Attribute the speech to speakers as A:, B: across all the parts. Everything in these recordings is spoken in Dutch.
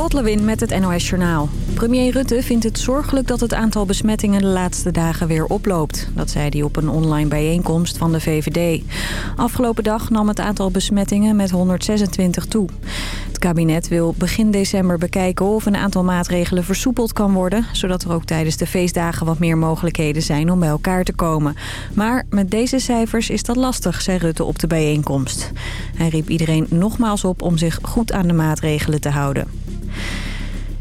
A: Lot Lewin met het NOS Journaal. Premier Rutte vindt het zorgelijk dat het aantal besmettingen de laatste dagen weer oploopt. Dat zei hij op een online bijeenkomst van de VVD. Afgelopen dag nam het aantal besmettingen met 126 toe. Het kabinet wil begin december bekijken of een aantal maatregelen versoepeld kan worden... zodat er ook tijdens de feestdagen wat meer mogelijkheden zijn om bij elkaar te komen. Maar met deze cijfers is dat lastig, zei Rutte op de bijeenkomst. Hij riep iedereen nogmaals op om zich goed aan de maatregelen te houden.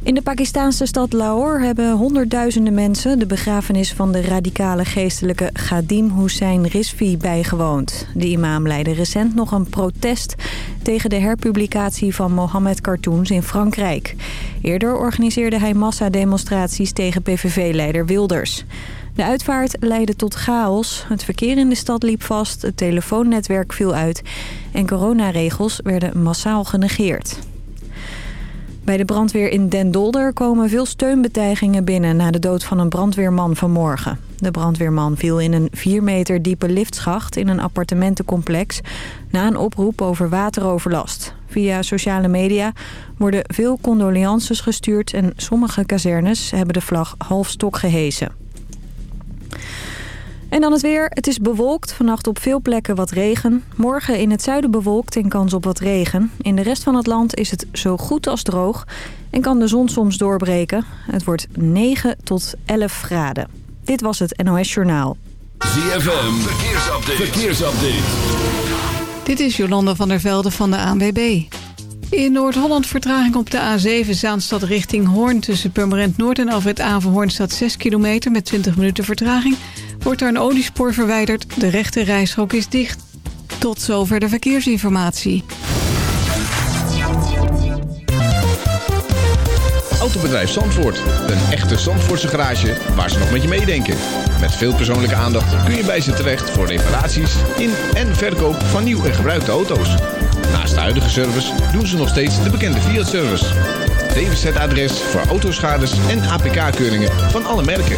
A: In de Pakistanse stad Lahore hebben honderdduizenden mensen... de begrafenis van de radicale geestelijke Ghadim Hussein Rizvi bijgewoond. De imam leidde recent nog een protest... tegen de herpublicatie van Mohammed cartoons in Frankrijk. Eerder organiseerde hij massademonstraties tegen PVV-leider Wilders. De uitvaart leidde tot chaos. Het verkeer in de stad liep vast, het telefoonnetwerk viel uit... en coronaregels werden massaal genegeerd. Bij de brandweer in Den Dolder komen veel steunbetuigingen binnen... na de dood van een brandweerman vanmorgen. De brandweerman viel in een 4 meter diepe liftschacht in een appartementencomplex... na een oproep over wateroverlast. Via sociale media worden veel condolences gestuurd... en sommige kazernes hebben de vlag halfstok gehesen. En dan het weer. Het is bewolkt. Vannacht op veel plekken wat regen. Morgen in het zuiden bewolkt en kans op wat regen. In de rest van het land is het zo goed als droog. En kan de zon soms doorbreken. Het wordt 9 tot 11 graden. Dit was het NOS Journaal.
B: ZFM. Verkeersupdate. Verkeersupdate.
C: Dit is Jolanda van der Velde van de ANWB. In Noord-Holland vertraging op de A7 Zaanstad richting Hoorn... tussen Purmerend Noord en Alfred Avenhoorn staat 6 kilometer met 20 minuten vertraging. Wordt er een oliespoor verwijderd, de rechte reishok is dicht. Tot zover de verkeersinformatie.
D: Autobedrijf Zandvoort. Een echte Zandvoortse garage waar ze nog met je meedenken. Met veel persoonlijke aandacht kun je bij ze terecht... voor reparaties in en verkoop van nieuw en gebruikte auto's. Naast de huidige service doen ze nog steeds de bekende Fiat-service. DWZ-adres voor autoschades en APK-keuringen van alle merken.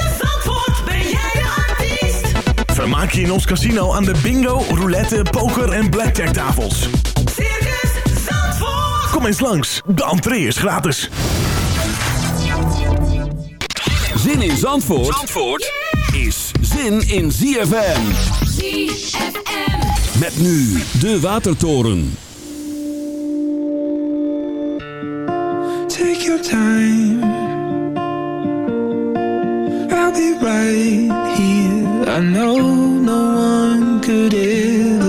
E: Vermaak je in ons casino aan de bingo, roulette, poker en blackjack tafels.
F: Circus Zandvoort.
E: Kom eens langs, de entree is gratis.
B: Zin in Zandvoort, Zandvoort is zin in ZFM.
F: ZFM.
B: Met nu de Watertoren.
G: Take your time. I'll be right here. I know no one could ever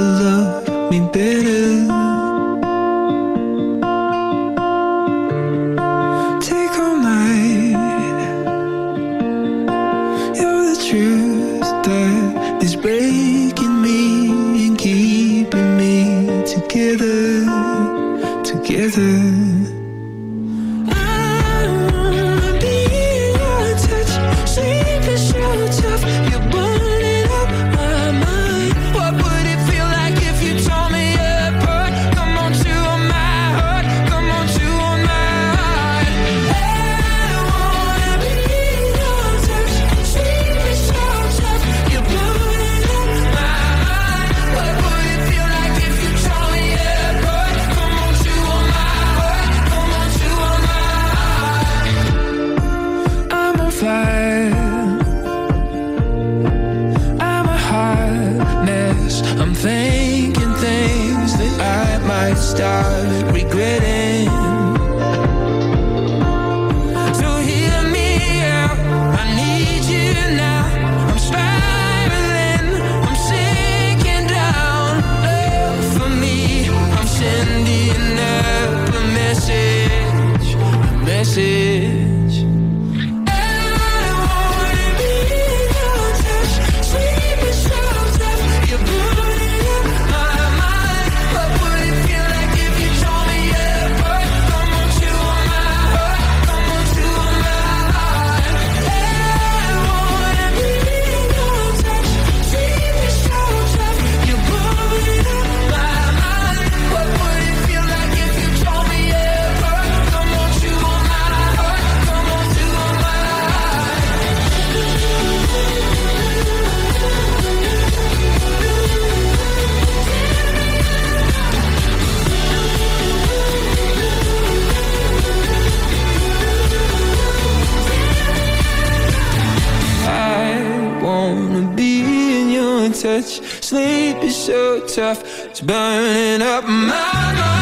G: so tough,
H: it's burning up my mind.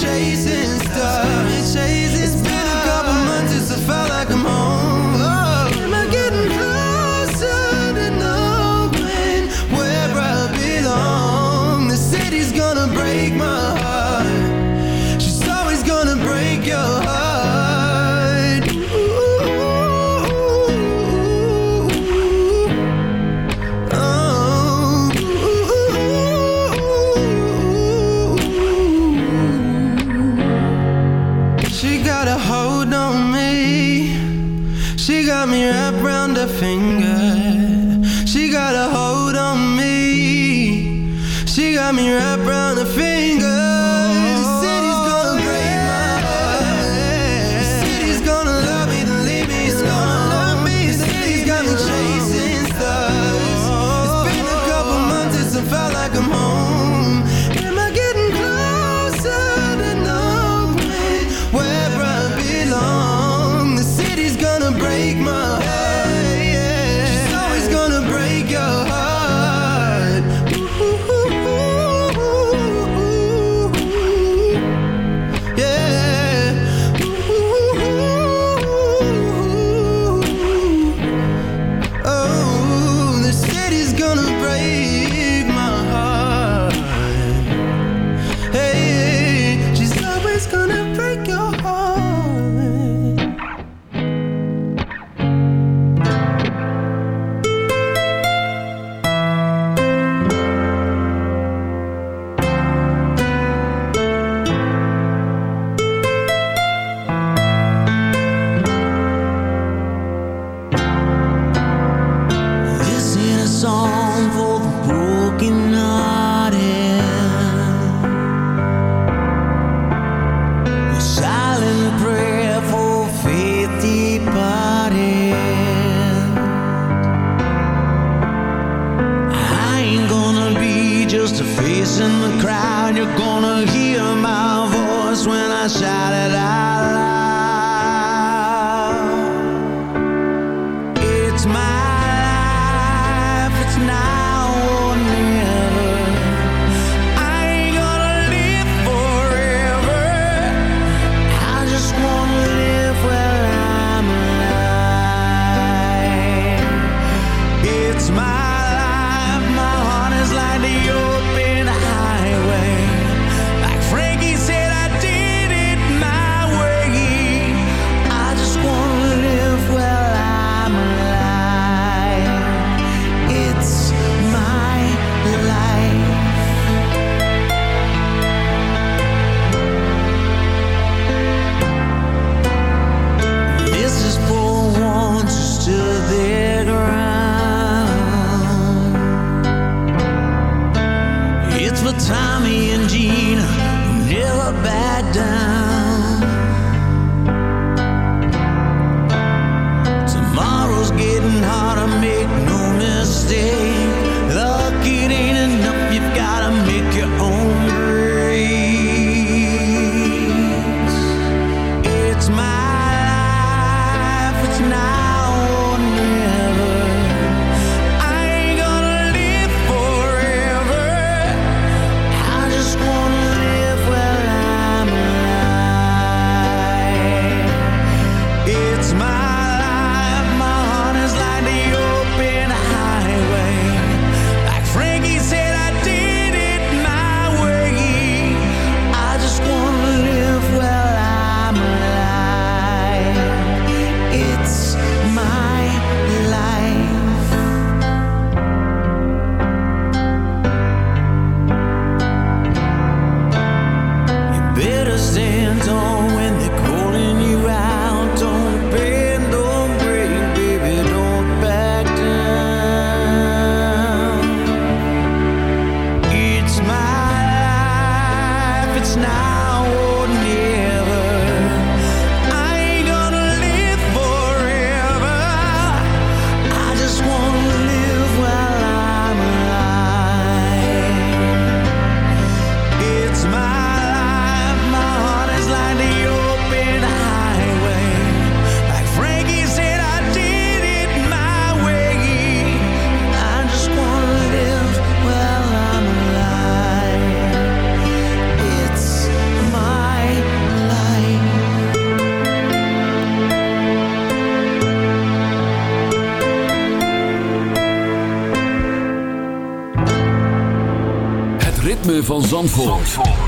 I: chasing stars.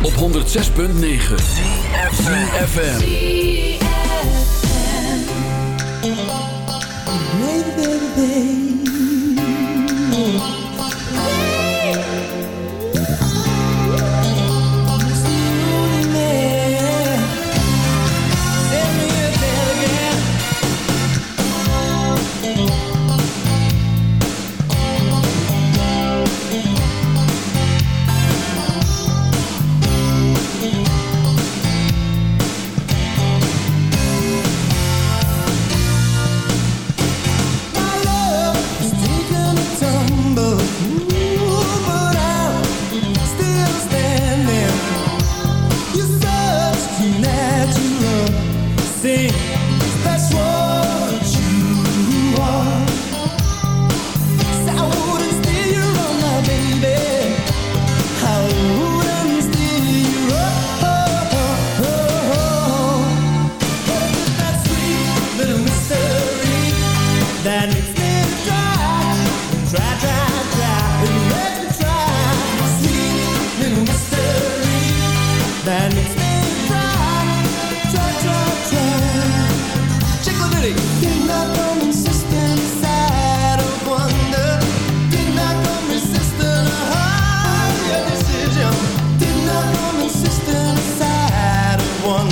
J: Op 106.9 CFFM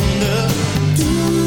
B: wonder. Do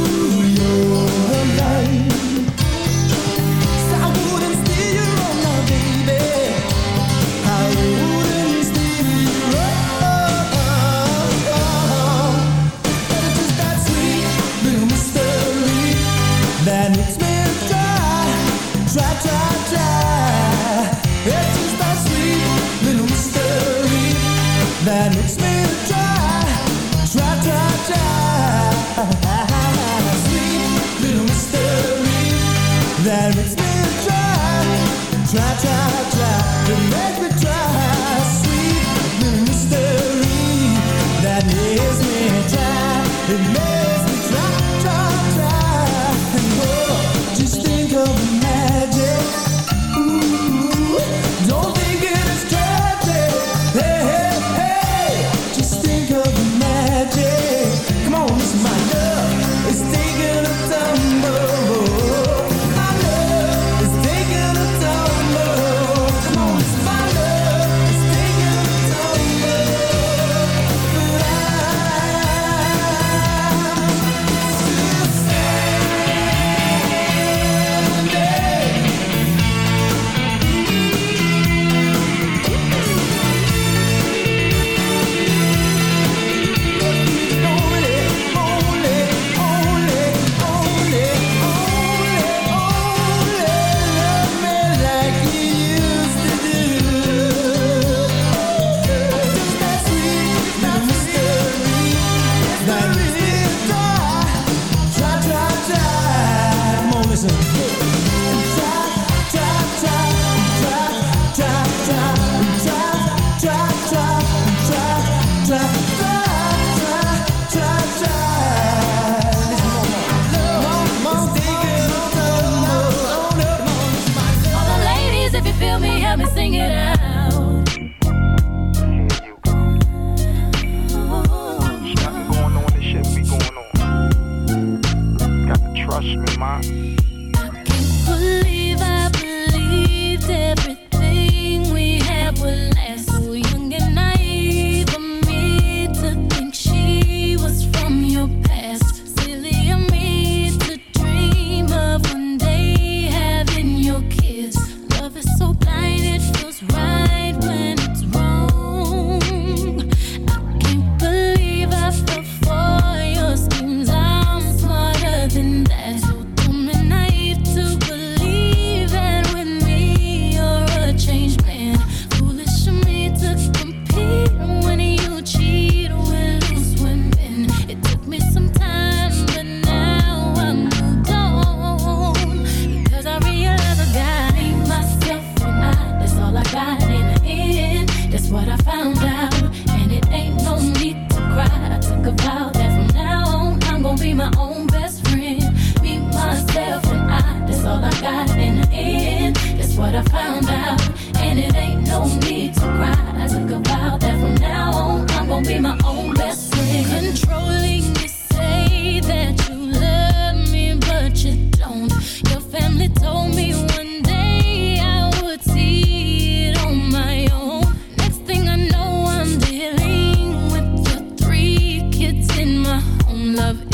B: love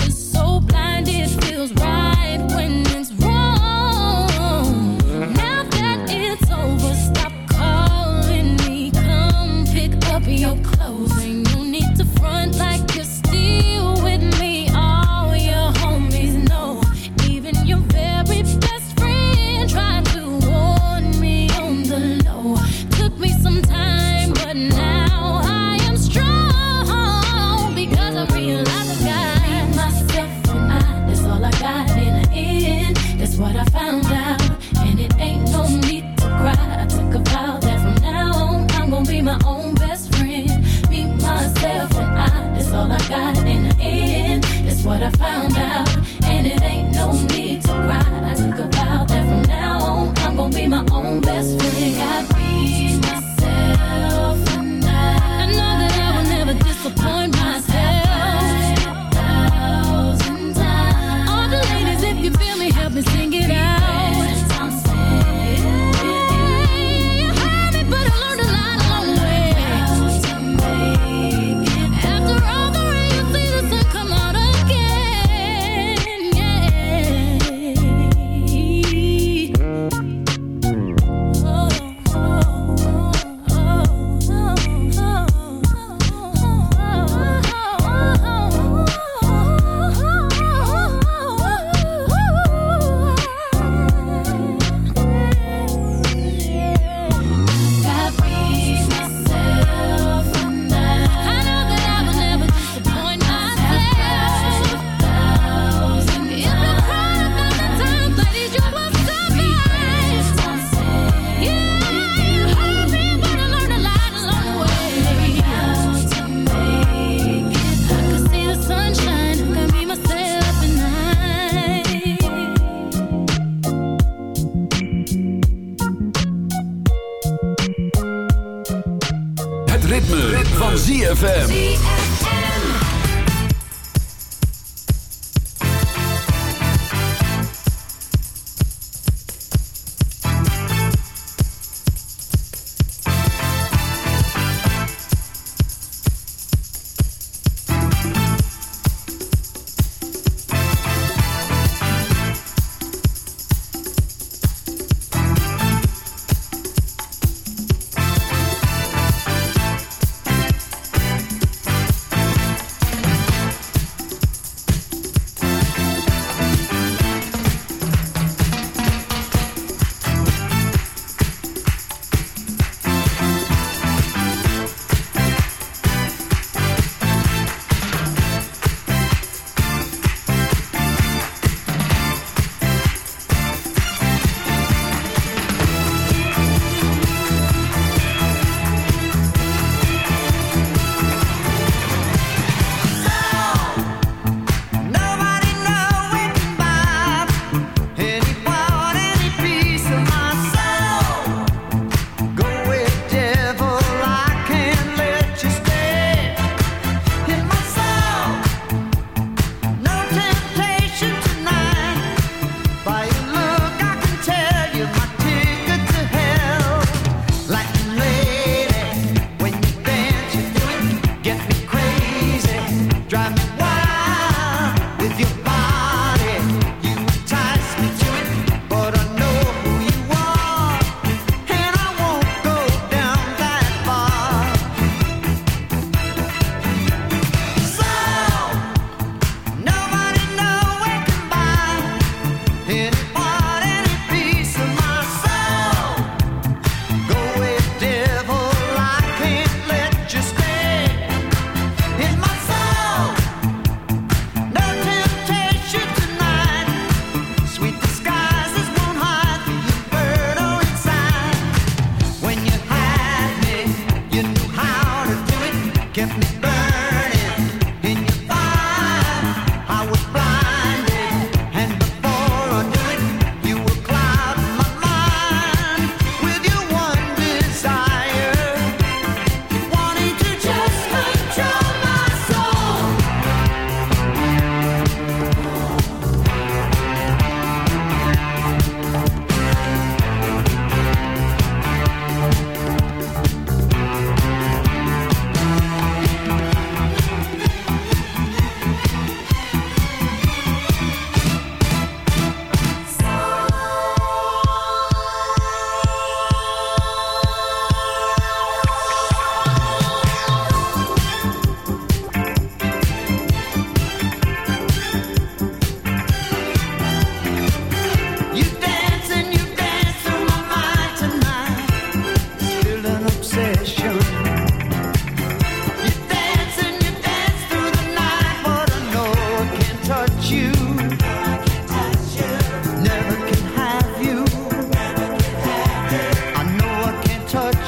F: ZFM.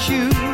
K: you.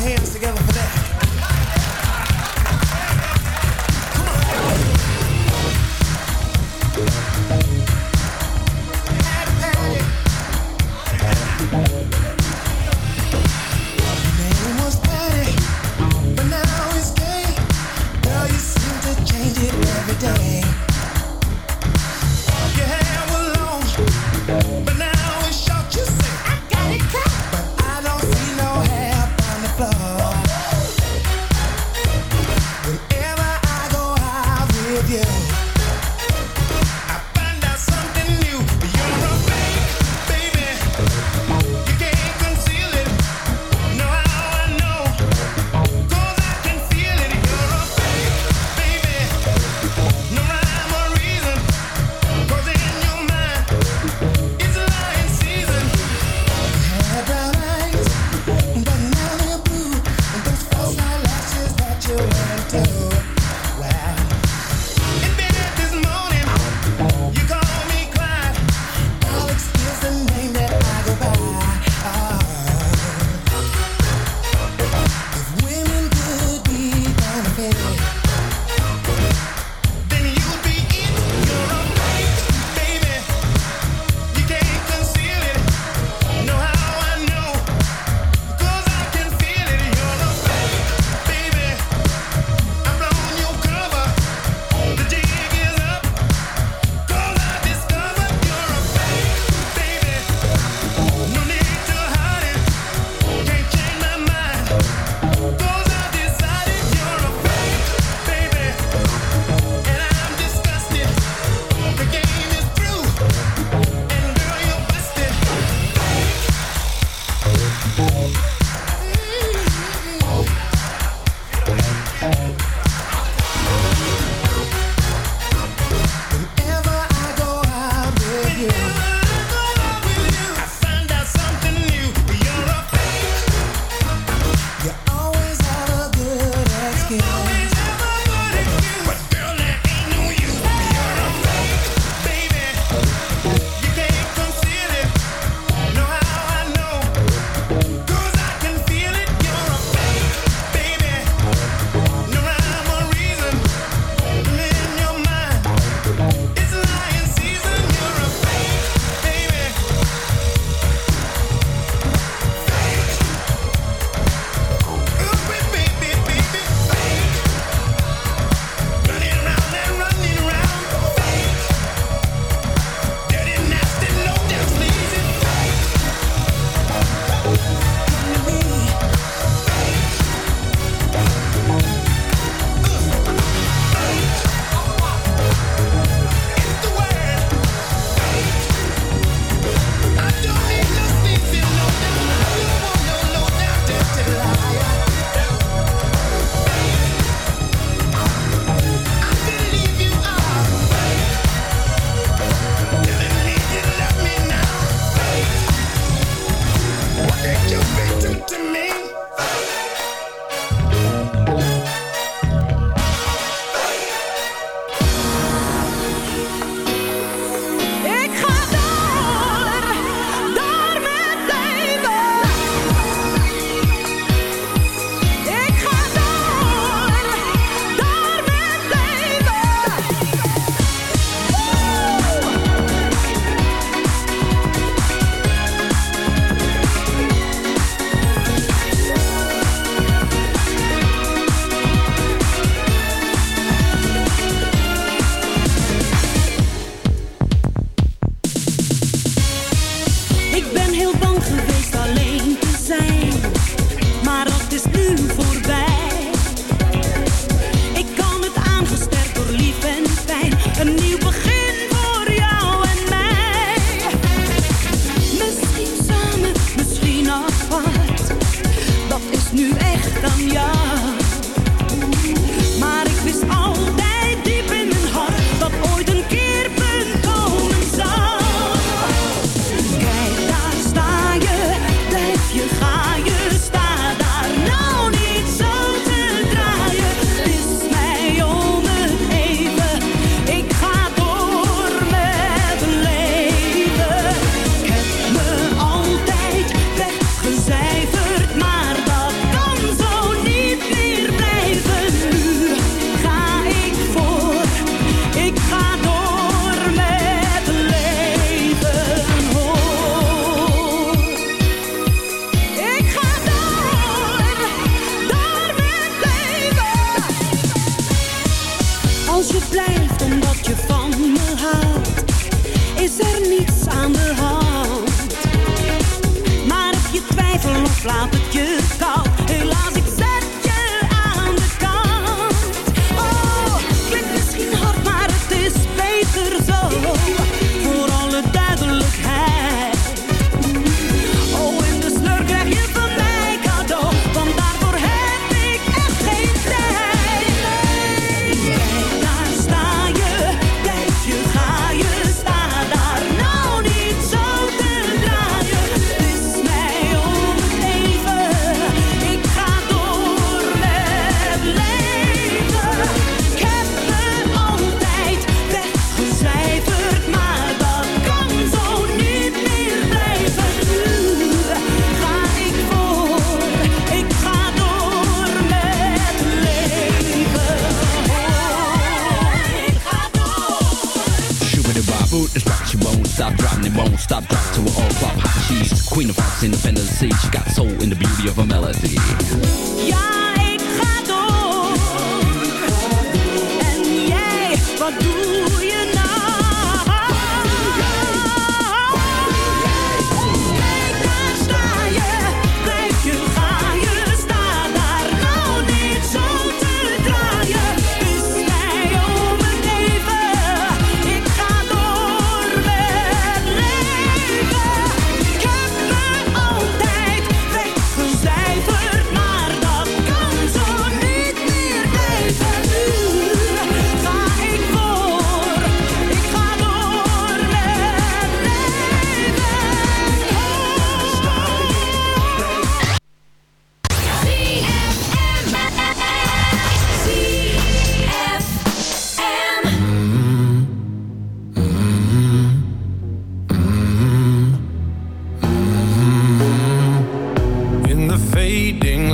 L: Hands together for that?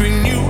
K: between you